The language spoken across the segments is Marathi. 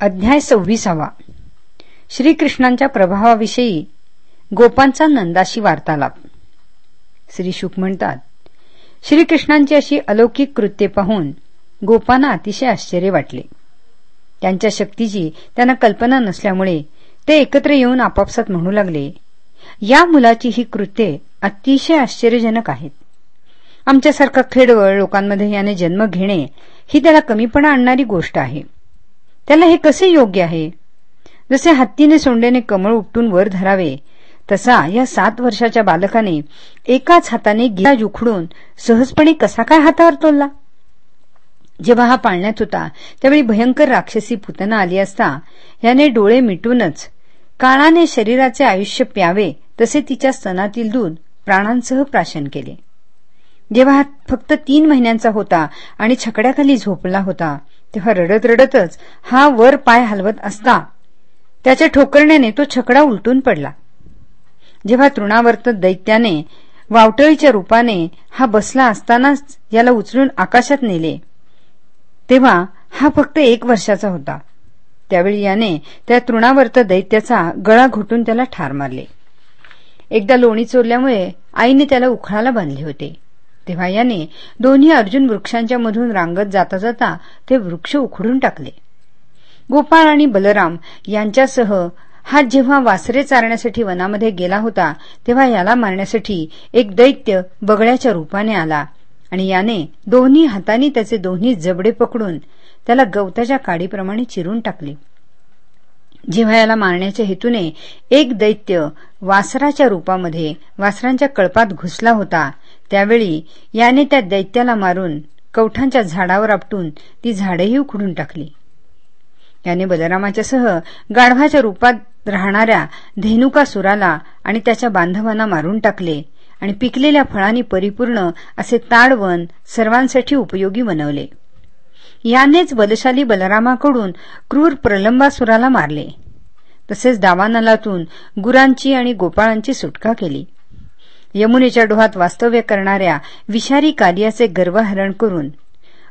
अध्याय सव्वीसावा. श्रीकृष्णांच्या प्रभावाविषयी गोपांचा नंदाशी वार्तालाप. श्री शुक म्हणतात श्रीकृष्णांची अशी अलौकिक कृत्ये पाहून गोपांना अतिशय आश्चर्य वाटले. त्यांच्या शक्तीची त्यांना कल्पना नसल्यामुळे ते एकत्र येऊन आपापसात म्हणू लागले या मुलाची ही कृत्ये अतिशय आश्चर्यजनक आहेत. आमच्यासारखा खेडवळ लोकांमध्ये याने जन्म घेणे ही त्याला कमीपणा आणणारी गोष्ट आहे. त्याला हे कसे योग्य आहे? जसे हत्तीने सोंडेने कमळ उपटून वर धरावे तसा या सात वर्षाच्या बालकाने एकाच हाताने गिरा उखडून सहजपणे कसा काय हातावर तोलला जेव्हा हा पाळण्यात होता त्यावेळी भयंकर राक्षसी पुतना आली असता याने डोळे मिटूनच काळाने शरीराचे आयुष्य प्यावे तसे तिच्या स्तनातील दूध प्राणांसह प्राशन केले. जेव्हा फक्त तीन महिन्यांचा होता आणि छकड्याखाली झोपला होता तेव्हा रडत रडतच हा वर पाय हलवत असता. त्याच्या ठोकरण्याने तो छकडा उलटून पडला. जेव्हा तृणावर्त दैत्याने वावटळीच्या रूपाने हा बसला असतानाच याला उचलून आकाशात नेले तेव्हा हा फक्त एक वर्षाचा होता. त्यावेळी याने त्या तृणावर्त दैत्याचा गळा घोटून त्याला ठार मारले. एकदा लोणी चोरल्यामुळे आईने त्याला उखळाला बांधले होते. तेव्हा याने दोन्ही अर्जुन वृक्षांच्या मधून रांगत जाता जाता ते वृक्ष उखडून टाकले. गोपाळ आणि बलराम यांच्यासह हा जेव्हा वासरे चारण्यासाठी वनामध्ये गेला होता तेव्हा याला मारण्यासाठी एक दैत्य बगड्याच्या रूपाने आला आणि याने दोन्ही हातांनी त्याचे दोन्ही जबडे पकडून त्याला गवताच्या काडीप्रमाणे चिरून टाकले. जेव्हा याला मारण्याच्या हेतूने एक दैत्य वासराच्या रूपामध्ये वासरांच्या कळपात घुसला होता त्यावेळी याने त्या दैत्याला मारून कवठांच्या झाडावर आपटून ती झाडेही उखडून टाकली. याने बलरामाच्यासह गाढवाच्या रूपात राहणाऱ्या धेनुकासुराला आणि त्याच्या बांधवांना मारून टाकले आणि पिकलेल्या फळांनी परिपूर्ण असे ताडवन सर्वांसाठी उपयोगी बनवले. यानेच बलशाली बलरामाकडून क्रूर प्रलंबासुराला मारले. तसेच दावानलातून गुरांची आणि गोपाळांची सुटका केली. यमुनेच्या डोहात वास्तव्य करणाऱ्या विषारी कार्याचे गर्वहरण करून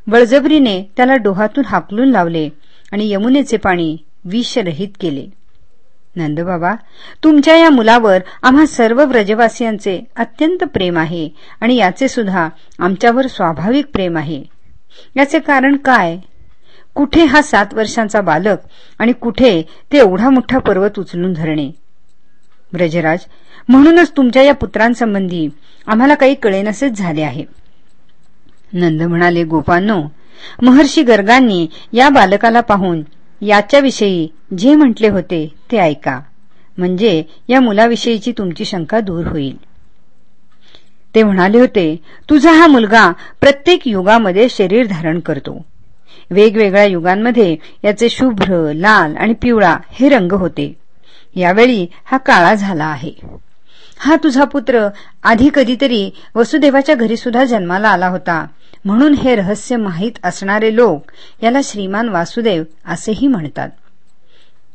बळजबरीने त्याला डोहातून हाकलून लावले आणि यमुनेचे पाणी विषरहित केले. नंदबाबा तुमच्या या मुलावर आम्हा सर्व व्रजवासियांचे अत्यंत प्रेम आहे आणि याचे सुद्धा आमच्यावर स्वाभाविक प्रेम आहे. याचे कारण काय? कुठे हा सात वर्षांचा बालक आणि कुठे ते एवढा मोठा पर्वत उचलून धरणे? ब्रजराज म्हणूनच तुमच्या या पुत्रांसंबंधी आम्हाला काही कळेनसेच झाले आहे. नंद म्हणाले गोपांनो महर्षी गर्गांनी या बालकाला पाहून याच्याविषयी जे म्हटले होते ते ऐका. म्हणजे या मुलाविषयीची तुमची शंका दूर होईल. ते म्हणाले होते तुझा हा मुलगा प्रत्येक युगामध्ये शरीर धारण करतो. वेगवेगळ्या युगांमध्ये याचे शुभ्र लाल आणि पिवळा हे रंग होते. यावेळी हा काळा झाला आहे. हा तुझा पुत्र आधी कधीतरी वसुदेवाच्या घरी सुद्धा जन्माला आला होता. म्हणून हे रहस्य माहीत असणारे लोक याला श्रीमान वासुदेव असेही म्हणतात.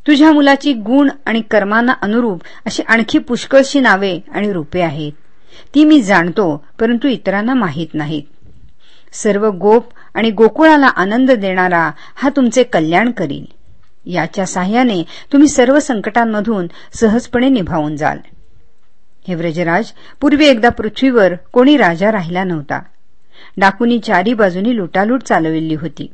तुझ्या मुलाची गुण आणि कर्मांना अनुरूप अशी आणखी पुष्कळशी नावे आणि रूपे आहेत. ती मी जाणतो परंतु इतरांना माहीत नाहीत. सर्व गोप आणि गोकुळाला आनंद देणारा हा तुमचे कल्याण करील याच्या साह्याने तुम्ही सर्व संकटांमधून सहजपणे निभावून जाल. हे व्रजराज पूर्वी एकदा पृथ्वीवर कोणी राजा राहिला नव्हता. डाकुनी चारी बाजूनी लुटालूट चालविली होती.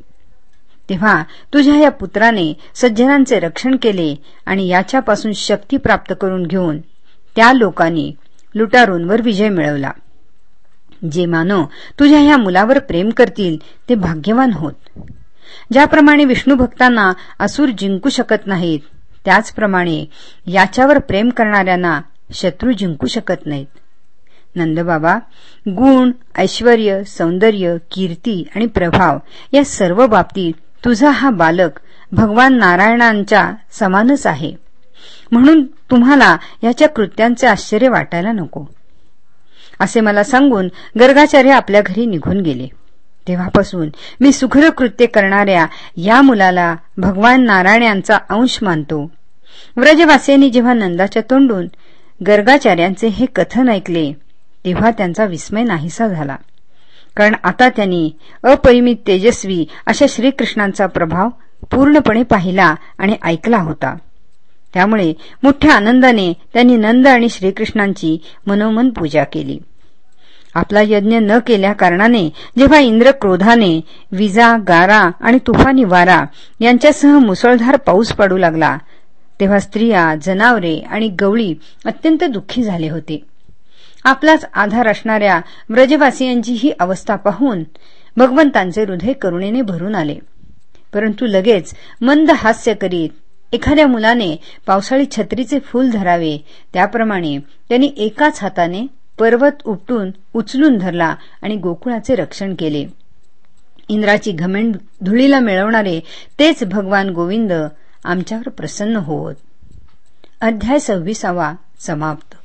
तेव्हा तुझ्या या पुत्राने सज्जनांचे रक्षण केले आणि याच्यापासून शक्ती प्राप्त करून घेऊन त्या लोकांनी लुटारूंवर विजय मिळवला. जे मानव तुझ्या ह्या मुलावर प्रेम करतील ते भाग्यवान होत. ज्याप्रमाणे विष्णू भक्तांना असुर जिंकू शकत नाहीत त्याचप्रमाणे याच्यावर प्रेम करणाऱ्यांना शत्रू जिंकू शकत नाहीत. नंदबाबा गुण ऐश्वर सौंदर्य कीर्ती आणि प्रभाव या सर्व बाबतीत तुझा हा बालक भगवान नारायणांच्या समानच आहे. म्हणून तुम्हाला याच्या कृत्यांचे आश्चर्य वाटायला नको. असे मला सांगून गर्गाचार्य आपल्या घरी निघून गेले. तेव्हापासून मी सुखर कृत्य करणाऱ्या या मुलाला भगवान नारायण यांचा अंश मानतो. व्रजवासियांनी जेव्हा नंदाच्या तोंडून गर्गाचार्यांचे हे कथन ऐकले तेव्हा त्यांचा विस्मय नाहीसा झाला. कारण आता त्यांनी अपरिमित तेजस्वी अशा श्रीकृष्णांचा प्रभाव पूर्णपणे पाहिला आणि ऐकला होता. त्यामुळे मोठ्या आनंदाने त्यांनी नंद आणि श्रीकृष्णांची मनोमन पूजा केली. आपला यज्ञ न केल्या कारणाने जेव्हा इंद्र क्रोधाने विजा गारा आणि तुफानी वारा यांच्यासह मुसळधार पाऊस पडू लागला तेव्हा स्त्रिया जनावरे आणि गवळी अत्यंत दुःखी झाले होते. आपलाच आधार असणाऱ्या व्रजवासियांची ही अवस्था पाहून भगवंतांचे हृदय करुणेने भरून आले. परंतु लगेच मंद हास्य करीत एखाद्या मुलाने पावसाळी छत्रीचे फूल धरावे त्याप्रमाणे त्यांनी एकाच हाताने पर्वत उपटून उचलून धरला आणि गोकुळाचे रक्षण केले. इंद्राची घमेंड धुळीला मिळवणारे तेच भगवान गोविंद आमच्यावर प्रसन्न होत. अध्याय सव्वीसावा समाप्त.